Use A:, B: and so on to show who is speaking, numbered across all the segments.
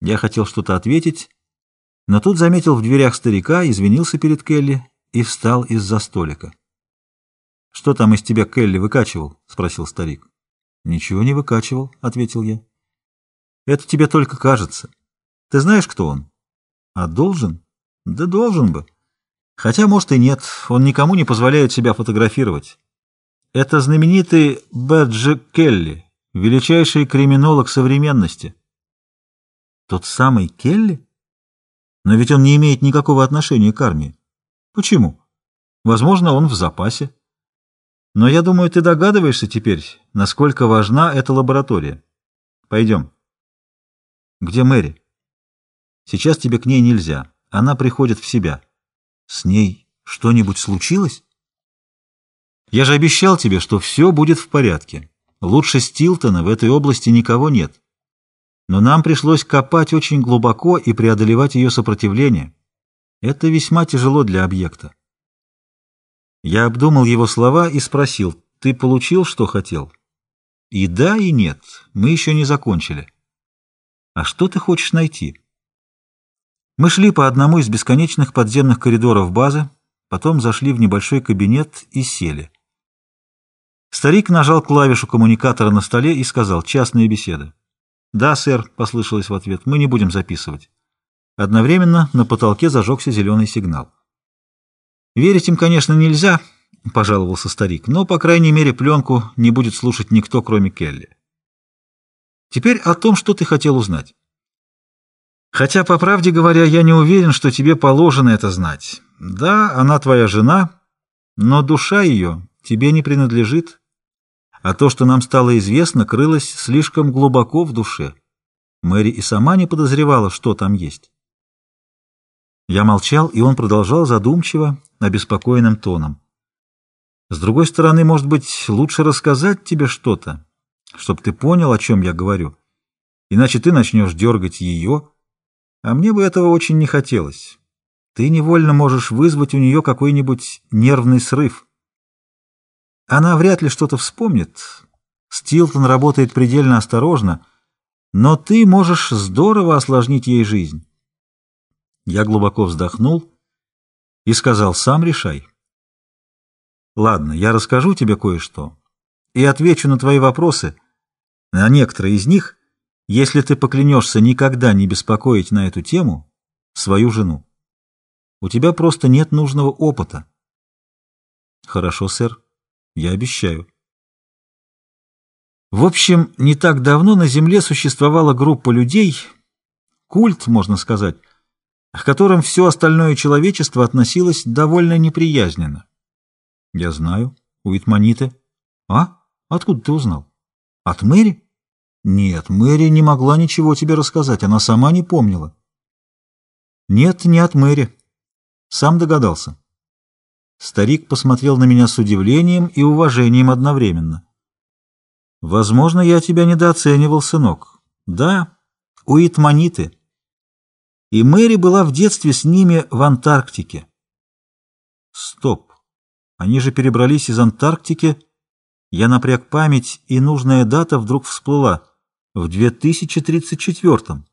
A: Я хотел что-то ответить, но тут заметил в дверях старика, извинился перед Келли и встал из-за столика. — Что там из тебя Келли выкачивал? — спросил старик. — Ничего не выкачивал, — ответил я. — Это тебе только кажется. Ты знаешь, кто он? — А должен? — Да должен бы. Хотя, может, и нет, он никому не позволяет себя фотографировать. Это знаменитый Бэджи Келли, величайший криминолог современности. Тот самый Келли? Но ведь он не имеет никакого отношения к армии. Почему? Возможно, он в запасе. Но я думаю, ты догадываешься теперь, насколько важна эта лаборатория. Пойдем. Где Мэри? Сейчас тебе к ней нельзя. Она приходит в себя. С ней что-нибудь случилось? Я же обещал тебе, что все будет в порядке. Лучше Стилтона в этой области никого нет но нам пришлось копать очень глубоко и преодолевать ее сопротивление. Это весьма тяжело для объекта. Я обдумал его слова и спросил, ты получил, что хотел? И да, и нет, мы еще не закончили. А что ты хочешь найти? Мы шли по одному из бесконечных подземных коридоров базы, потом зашли в небольшой кабинет и сели. Старик нажал клавишу коммуникатора на столе и сказал «Частная беседа». «Да, сэр», — послышалось в ответ, — «мы не будем записывать». Одновременно на потолке зажегся зеленый сигнал. «Верить им, конечно, нельзя», — пожаловался старик, «но, по крайней мере, пленку не будет слушать никто, кроме Келли». «Теперь о том, что ты хотел узнать». «Хотя, по правде говоря, я не уверен, что тебе положено это знать. Да, она твоя жена, но душа ее тебе не принадлежит, а то, что нам стало известно, крылось слишком глубоко в душе. Мэри и сама не подозревала, что там есть. Я молчал, и он продолжал задумчиво, обеспокоенным тоном. С другой стороны, может быть, лучше рассказать тебе что-то, чтобы ты понял, о чем я говорю. Иначе ты начнешь дергать ее, а мне бы этого очень не хотелось. Ты невольно можешь вызвать у нее какой-нибудь нервный срыв. Она вряд ли что-то вспомнит. Стилтон работает предельно осторожно, но ты можешь здорово осложнить ей жизнь. Я глубоко вздохнул и сказал, сам решай. Ладно, я расскажу тебе кое-что и отвечу на твои вопросы, на некоторые из них, если ты поклянешься никогда не беспокоить на эту тему свою жену. У тебя просто нет нужного опыта. Хорошо, сэр. Я обещаю. В общем, не так давно на Земле существовала группа людей, культ, можно сказать, к которым все остальное человечество относилось довольно неприязненно. Я знаю, у Итманиты. А? Откуда ты узнал? От Мэри? Нет, Мэри не могла ничего тебе рассказать, она сама не помнила. Нет, не от Мэри. Сам догадался. Старик посмотрел на меня с удивлением и уважением одновременно. «Возможно, я тебя недооценивал, сынок. Да, у Итманиты. И Мэри была в детстве с ними в Антарктике». «Стоп! Они же перебрались из Антарктики...» Я напряг память, и нужная дата вдруг всплыла. В 2034-м.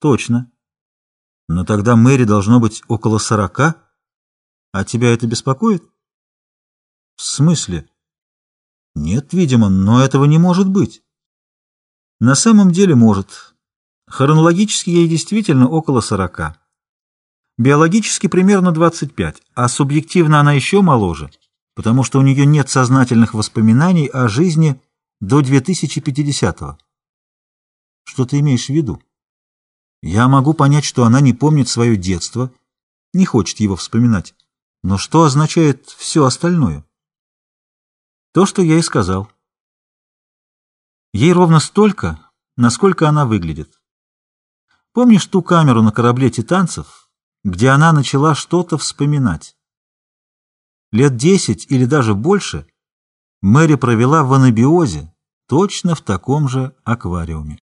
A: Точно. Но тогда Мэри должно быть около сорока... А тебя это беспокоит? В смысле? Нет, видимо, но этого не может быть. На самом деле может. Хронологически ей действительно около сорока. Биологически примерно 25, а субъективно она еще моложе, потому что у нее нет сознательных воспоминаний о жизни до 2050-го. Что ты имеешь в виду? Я могу понять, что она не помнит свое детство, не хочет его вспоминать. Но что означает все остальное? То, что я и сказал. Ей ровно столько, насколько она выглядит. Помнишь ту камеру на корабле «Титанцев», где она начала что-то вспоминать? Лет десять или даже больше Мэри провела в анабиозе, точно в таком же аквариуме.